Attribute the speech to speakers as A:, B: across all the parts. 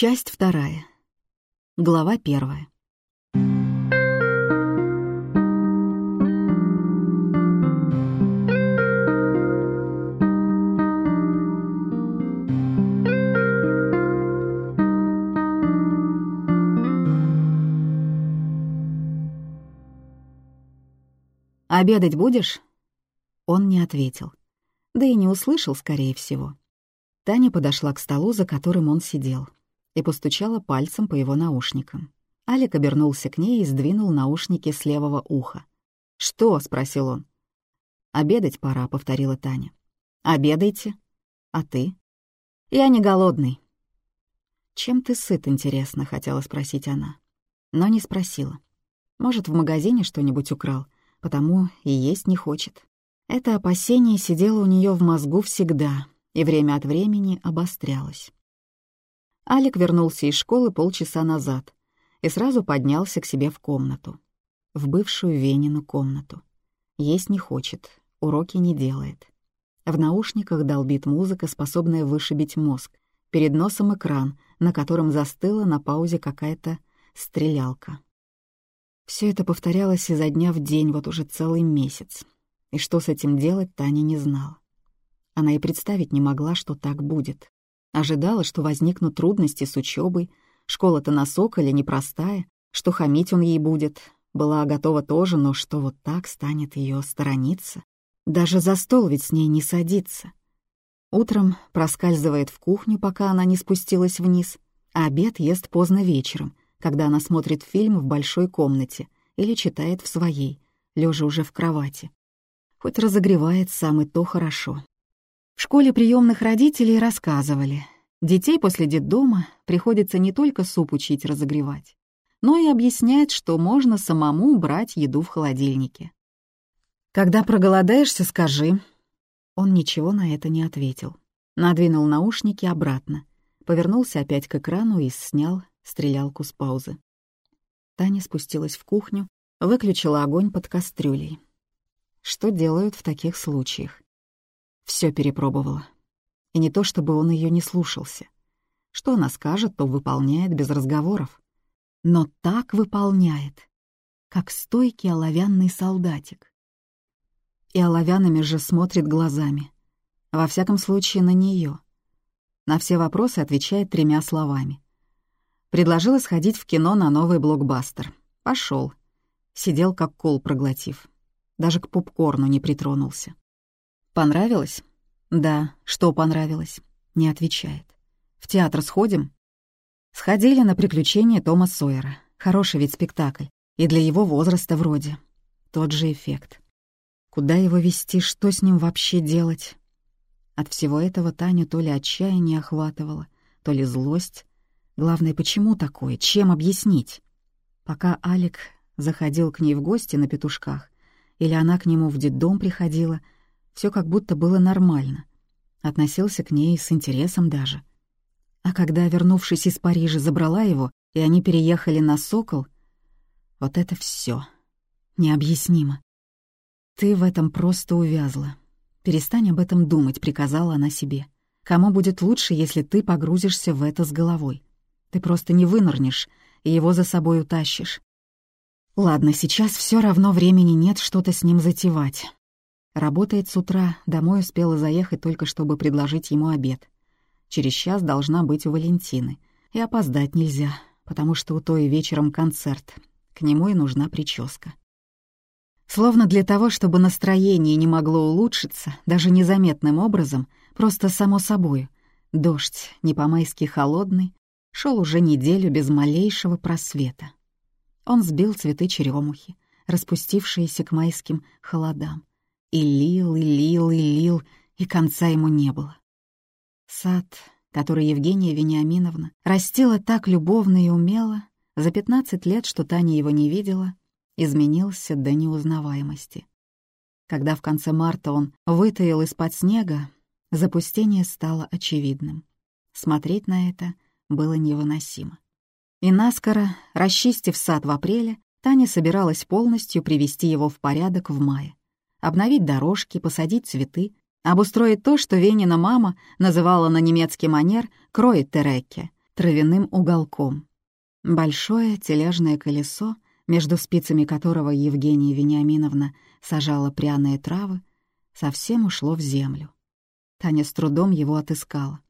A: Часть вторая. Глава первая. «Обедать будешь?» Он не ответил. Да и не услышал, скорее всего. Таня подошла к столу, за которым он сидел, и постучала пальцем по его наушникам. Алик обернулся к ней и сдвинул наушники с левого уха. «Что?» — спросил он. «Обедать пора», — повторила Таня. «Обедайте. А ты?» «Я не голодный». «Чем ты сыт, интересно?» — хотела спросить она. Но не спросила. «Может, в магазине что-нибудь украл?» потому и есть не хочет. Это опасение сидело у нее в мозгу всегда и время от времени обострялось. Алик вернулся из школы полчаса назад и сразу поднялся к себе в комнату. В бывшую Венину комнату. Есть не хочет, уроки не делает. В наушниках долбит музыка, способная вышибить мозг. Перед носом экран, на котором застыла на паузе какая-то стрелялка. Все это повторялось изо дня в день вот уже целый месяц. И что с этим делать, Таня не знала. Она и представить не могла, что так будет. Ожидала, что возникнут трудности с учебой, школа-то на Соколе непростая, что хамить он ей будет. Была готова тоже, но что вот так станет ее сторониться. Даже за стол ведь с ней не садится. Утром проскальзывает в кухню, пока она не спустилась вниз, а обед ест поздно вечером, когда она смотрит фильм в большой комнате или читает в своей, лежа уже в кровати. Хоть разогревает сам и то хорошо. В школе приемных родителей рассказывали, детей после детдома приходится не только суп учить разогревать, но и объяснять, что можно самому брать еду в холодильнике. «Когда проголодаешься, скажи». Он ничего на это не ответил. Надвинул наушники обратно, повернулся опять к экрану и снял стрелялку с паузы. Таня спустилась в кухню, выключила огонь под кастрюлей. Что делают в таких случаях? Все перепробовала. И не то, чтобы он ее не слушался. Что она скажет, то выполняет без разговоров. Но так выполняет, как стойкий оловянный солдатик. И оловянными же смотрит глазами. Во всяком случае, на нее. На все вопросы отвечает тремя словами. Предложила сходить в кино на новый блокбастер. Пошел. Сидел как кол проглотив. Даже к попкорну не притронулся. «Понравилось?» «Да. Что понравилось?» Не отвечает. «В театр сходим?» Сходили на приключения Тома Сойера. Хороший ведь спектакль. И для его возраста вроде. Тот же эффект. Куда его вести, что с ним вообще делать? От всего этого Таню то ли отчаяние охватывало, то ли злость, Главное, почему такое, чем объяснить? Пока Алик заходил к ней в гости на петушках, или она к нему в детдом приходила, все как будто было нормально. Относился к ней с интересом даже. А когда, вернувшись из Парижа, забрала его, и они переехали на Сокол, вот это все необъяснимо. «Ты в этом просто увязла. Перестань об этом думать», — приказала она себе. «Кому будет лучше, если ты погрузишься в это с головой? Ты просто не вынырнешь и его за собой утащишь. Ладно, сейчас все равно времени нет что-то с ним затевать. Работает с утра, домой успела заехать только чтобы предложить ему обед. Через час должна быть у Валентины. И опоздать нельзя, потому что у той вечером концерт. К нему и нужна прическа. Словно для того, чтобы настроение не могло улучшиться, даже незаметным образом, просто само собой. Дождь, не по-майски холодный, шел уже неделю без малейшего просвета. Он сбил цветы черемухи, распустившиеся к майским холодам, и лил, и лил, и лил, и конца ему не было. Сад, который Евгения Вениаминовна растила так любовно и умело, за пятнадцать лет, что Таня его не видела, изменился до неузнаваемости. Когда в конце марта он вытаил из-под снега, запустение стало очевидным. Смотреть на это — было невыносимо. И наскоро, расчистив сад в апреле, Таня собиралась полностью привести его в порядок в мае. Обновить дорожки, посадить цветы, обустроить то, что Венина мама называла на немецкий манер «кроет терекке», травяным уголком. Большое тележное колесо, между спицами которого Евгения Вениаминовна сажала пряные травы, совсем ушло в землю. Таня с трудом его отыскала.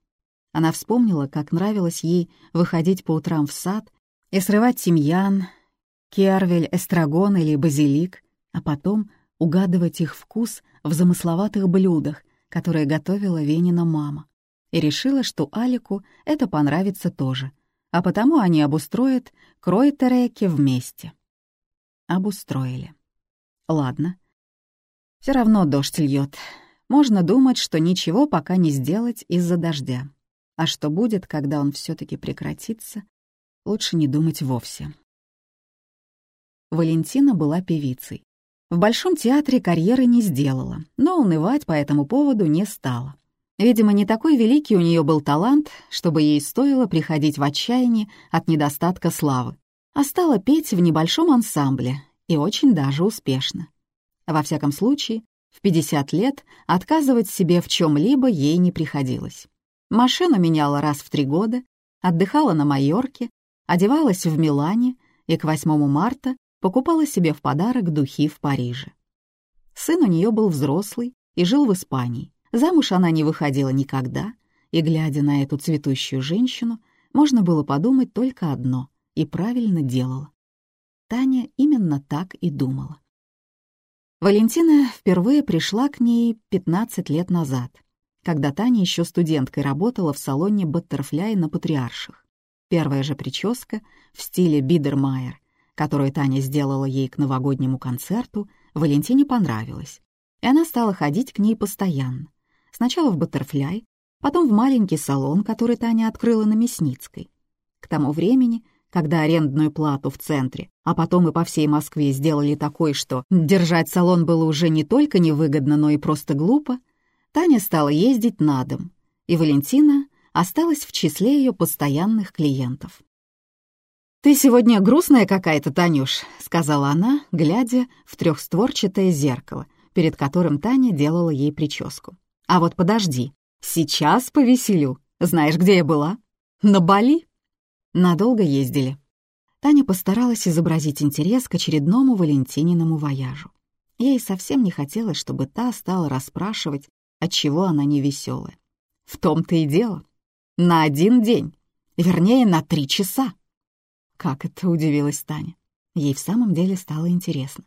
A: Она вспомнила, как нравилось ей выходить по утрам в сад и срывать тимьян, кервель, эстрагон или базилик, а потом угадывать их вкус в замысловатых блюдах, которые готовила Венина мама, и решила, что Алику это понравится тоже, а потому они обустроят кройтереки вместе. Обустроили. Ладно. Все равно дождь льет. Можно думать, что ничего пока не сделать из-за дождя. А что будет, когда он все таки прекратится, лучше не думать вовсе. Валентина была певицей. В Большом театре карьеры не сделала, но унывать по этому поводу не стала. Видимо, не такой великий у нее был талант, чтобы ей стоило приходить в отчаяние от недостатка славы, а стала петь в небольшом ансамбле, и очень даже успешно. Во всяком случае, в 50 лет отказывать себе в чем либо ей не приходилось. Машину меняла раз в три года, отдыхала на Майорке, одевалась в Милане и к 8 марта покупала себе в подарок духи в Париже. Сын у нее был взрослый и жил в Испании. Замуж она не выходила никогда, и, глядя на эту цветущую женщину, можно было подумать только одно — и правильно делала. Таня именно так и думала. Валентина впервые пришла к ней 15 лет назад, когда Таня еще студенткой работала в салоне Баттерфляй на Патриарших. Первая же прическа в стиле Бидермайер — которую Таня сделала ей к новогоднему концерту, Валентине понравилась, и она стала ходить к ней постоянно. Сначала в Баттерфляй, потом в маленький салон, который Таня открыла на Мясницкой. К тому времени, когда арендную плату в центре, а потом и по всей Москве сделали такой, что держать салон было уже не только невыгодно, но и просто глупо, Таня стала ездить на дом, и Валентина осталась в числе ее постоянных клиентов. «Ты сегодня грустная какая-то, Танюш», — сказала она, глядя в трехстворчатое зеркало, перед которым Таня делала ей прическу. «А вот подожди, сейчас повеселю. Знаешь, где я была? На Бали?» Надолго ездили. Таня постаралась изобразить интерес к очередному Валентининому вояжу. Ей совсем не хотелось, чтобы та стала расспрашивать, отчего она не веселая. В том-то и дело. На один день. Вернее, на три часа. Как это удивилась Таня. Ей в самом деле стало интересно.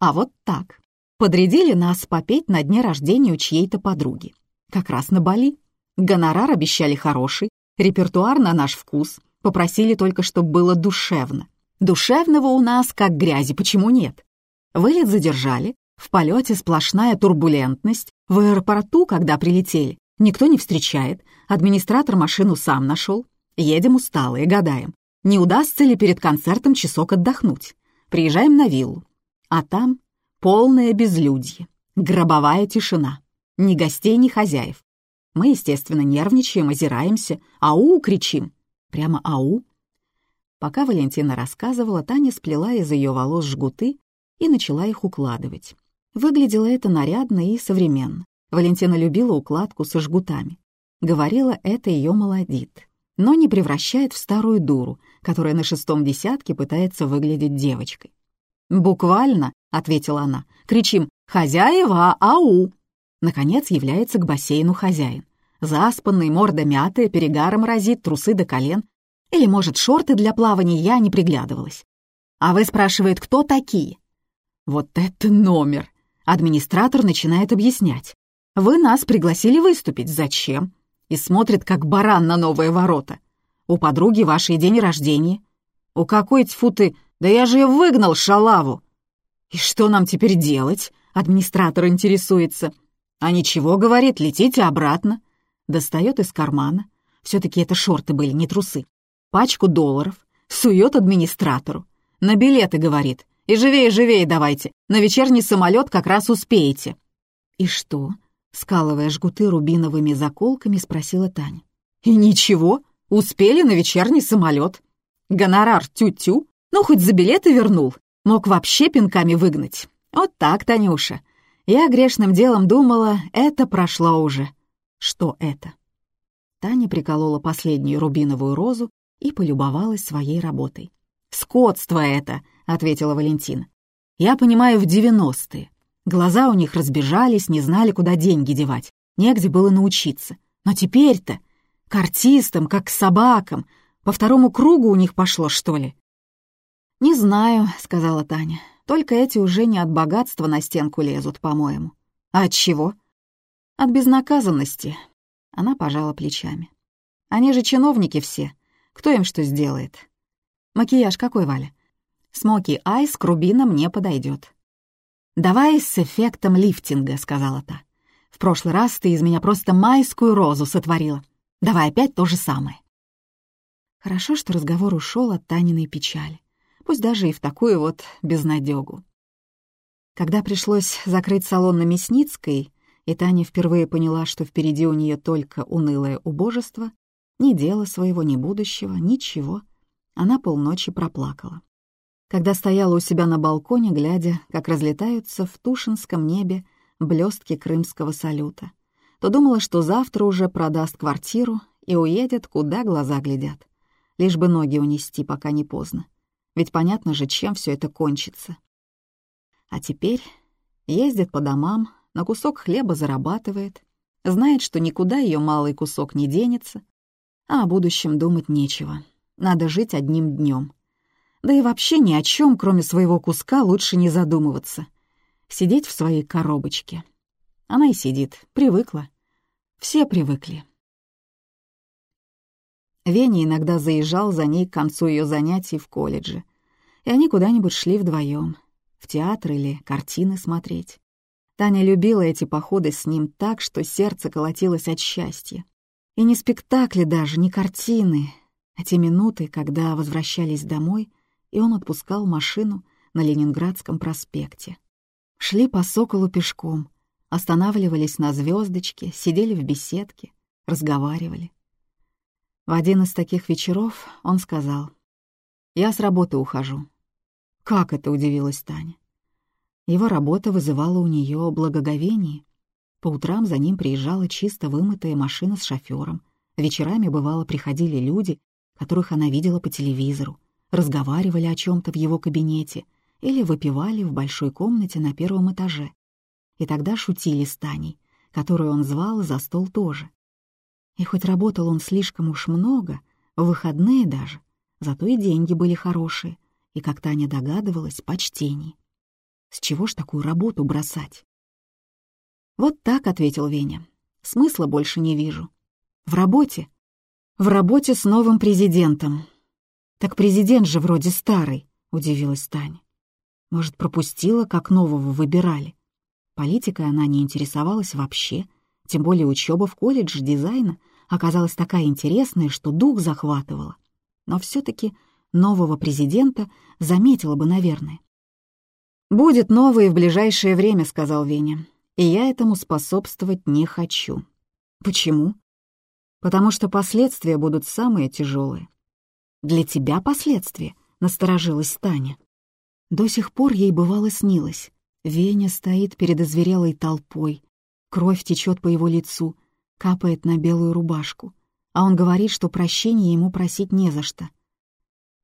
A: А вот так. Подрядили нас попеть на дне рождения у чьей-то подруги. Как раз на Бали. Гонорар обещали хороший, репертуар на наш вкус. Попросили только, чтобы было душевно. Душевного у нас как грязи, почему нет? Вылет задержали, в полете сплошная турбулентность, в аэропорту, когда прилетели, никто не встречает, администратор машину сам нашел. Едем усталые, гадаем, не удастся ли перед концертом часок отдохнуть. Приезжаем на виллу. А там полное безлюдье, гробовая тишина. Ни гостей, ни хозяев. Мы, естественно, нервничаем, озираемся, ау кричим. Прямо ау. Пока Валентина рассказывала, Таня сплела из ее волос жгуты и начала их укладывать. Выглядело это нарядно и современно. Валентина любила укладку со жгутами. Говорила, это ее молодит но не превращает в старую дуру, которая на шестом десятке пытается выглядеть девочкой. «Буквально», — ответила она, — кричим «Хозяева, ау!» Наконец является к бассейну хозяин. Заспанный, морда мятая, перегаром разит, трусы до колен. Или, может, шорты для плавания я не приглядывалась. А вы спрашивает, кто такие? Вот это номер! Администратор начинает объяснять. Вы нас пригласили выступить. Зачем? и смотрит, как баран на новые ворота. У подруги вашей день рождения. У какой тьфу ты... Да я же ее выгнал, шалаву! И что нам теперь делать? Администратор интересуется. А ничего, говорит, летите обратно. Достает из кармана. Все-таки это шорты были, не трусы. Пачку долларов. Сует администратору. На билеты, говорит. И живее-живее давайте. На вечерний самолет как раз успеете. И что? Скалывая жгуты рубиновыми заколками, спросила Таня. «И ничего, успели на вечерний самолет. Гонорар тю-тю, ну хоть за билеты вернул. Мог вообще пинками выгнать. Вот так, Танюша. Я грешным делом думала, это прошло уже. Что это?» Таня приколола последнюю рубиновую розу и полюбовалась своей работой. «Скотство это!» — ответила Валентина. «Я понимаю, в девяностые. Глаза у них разбежались, не знали, куда деньги девать. Негде было научиться. Но теперь-то к артистам, как к собакам. По второму кругу у них пошло, что ли?» «Не знаю», — сказала Таня. «Только эти уже не от богатства на стенку лезут, по-моему». «А от чего?» «От безнаказанности». Она пожала плечами. «Они же чиновники все. Кто им что сделает?» «Макияж какой, Валя?» «Смоки айс к рубинам не подойдет. «Давай с эффектом лифтинга», — сказала та. «В прошлый раз ты из меня просто майскую розу сотворила. Давай опять то же самое». Хорошо, что разговор ушел от Таниной печали, пусть даже и в такую вот безнадегу. Когда пришлось закрыть салон на Мясницкой, и Таня впервые поняла, что впереди у нее только унылое убожество, ни дела своего, ни будущего, ничего, она полночи проплакала. Когда стояла у себя на балконе, глядя, как разлетаются в Тушинском небе блестки крымского салюта, то думала, что завтра уже продаст квартиру и уедет, куда глаза глядят, лишь бы ноги унести, пока не поздно. Ведь понятно же, чем все это кончится. А теперь ездит по домам, на кусок хлеба зарабатывает, знает, что никуда ее малый кусок не денется, а о будущем думать нечего. Надо жить одним днем. Да и вообще ни о чем, кроме своего куска, лучше не задумываться. Сидеть в своей коробочке. Она и сидит, привыкла. Все привыкли. Веня иногда заезжал за ней к концу ее занятий в колледже, и они куда-нибудь шли вдвоем в театр или картины смотреть. Таня любила эти походы с ним так, что сердце колотилось от счастья. И не спектакли даже, не картины, а те минуты, когда возвращались домой, и он отпускал машину на Ленинградском проспекте. Шли по Соколу пешком, останавливались на звездочке, сидели в беседке, разговаривали. В один из таких вечеров он сказал, «Я с работы ухожу. «Как это?» — удивилась Таня. Его работа вызывала у нее благоговение. По утрам за ним приезжала чисто вымытая машина с шофёром. Вечерами, бывало, приходили люди, которых она видела по телевизору, разговаривали о чем то в его кабинете или выпивали в большой комнате на первом этаже. И тогда шутили с Таней, которую он звал за стол тоже. И хоть работал он слишком уж много, в выходные даже, зато и деньги были хорошие, и, как Таня догадывалась, почтений. С чего ж такую работу бросать? «Вот так», — ответил Веня. «Смысла больше не вижу. В работе? В работе с новым президентом». «Так президент же вроде старый», — удивилась Таня. «Может, пропустила, как нового выбирали?» Политикой она не интересовалась вообще, тем более учеба в колледже дизайна оказалась такая интересная, что дух захватывала. Но все таки нового президента заметила бы, наверное. «Будет новый в ближайшее время», — сказал Веня. «И я этому способствовать не хочу». «Почему?» «Потому что последствия будут самые тяжелые». «Для тебя последствия?» — насторожилась Таня. До сих пор ей бывало снилось. Веня стоит перед озверелой толпой, кровь течет по его лицу, капает на белую рубашку, а он говорит, что прощения ему просить не за что.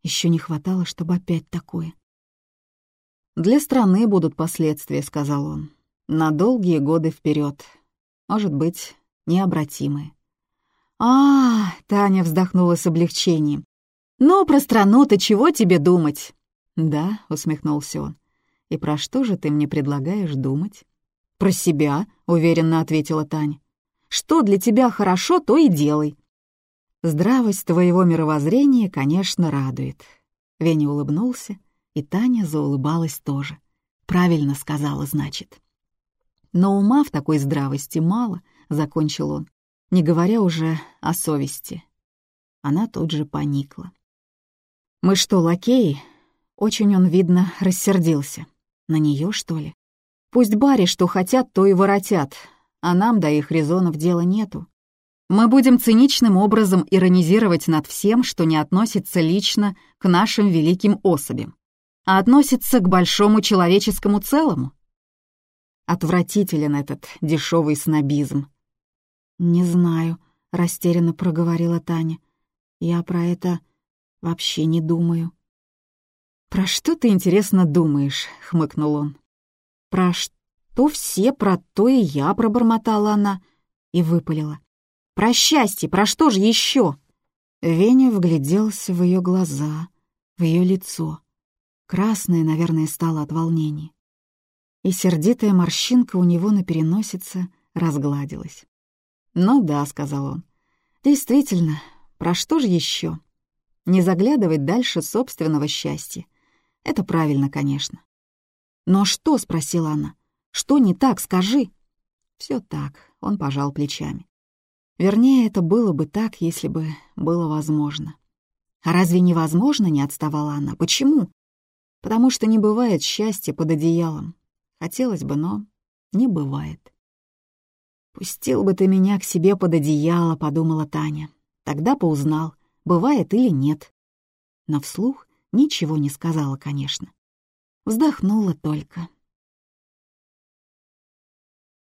A: Еще не хватало, чтобы опять такое. «Для страны будут последствия», — сказал он. «На долгие годы вперед. Может быть, необратимые». «А, — Таня вздохнула с облегчением. «Ну, про страну-то чего тебе думать?» «Да», — усмехнулся он. «И про что же ты мне предлагаешь думать?» «Про себя», — уверенно ответила Таня. «Что для тебя хорошо, то и делай». «Здравость твоего мировоззрения, конечно, радует». Веня улыбнулся, и Таня заулыбалась тоже. Правильно сказала, значит. Но ума в такой здравости мало, закончил он, не говоря уже о совести. Она тут же поникла. «Мы что, лакеи?» Очень он, видно, рассердился. На нее что ли? Пусть бари что хотят, то и воротят, а нам до их резонов дела нету. Мы будем циничным образом иронизировать над всем, что не относится лично к нашим великим особям а относится к большому человеческому целому. Отвратителен этот дешевый снобизм. «Не знаю», — растерянно проговорила Таня. «Я про это Вообще не думаю. «Про что ты, интересно, думаешь?» — хмыкнул он. «Про что все, про то и я», — пробормотала она и выпалила. «Про счастье, про что же еще?» Веня вгляделся в ее глаза, в ее лицо. Красное, наверное, стало от волнения. И сердитая морщинка у него на переносице разгладилась. «Ну да», — сказал он, — «действительно, про что же еще? Не заглядывать дальше собственного счастья. Это правильно, конечно». «Но что?» — спросила она. «Что не так, скажи?» Все так, он пожал плечами. Вернее, это было бы так, если бы было возможно. «А разве невозможно?» — не отставала она. «Почему?» «Потому что не бывает счастья под одеялом. Хотелось бы, но не бывает». «Пустил бы ты меня к себе под одеяло», — подумала Таня. Тогда бы узнал, бывает или нет. Но вслух ничего не сказала, конечно. Вздохнула только.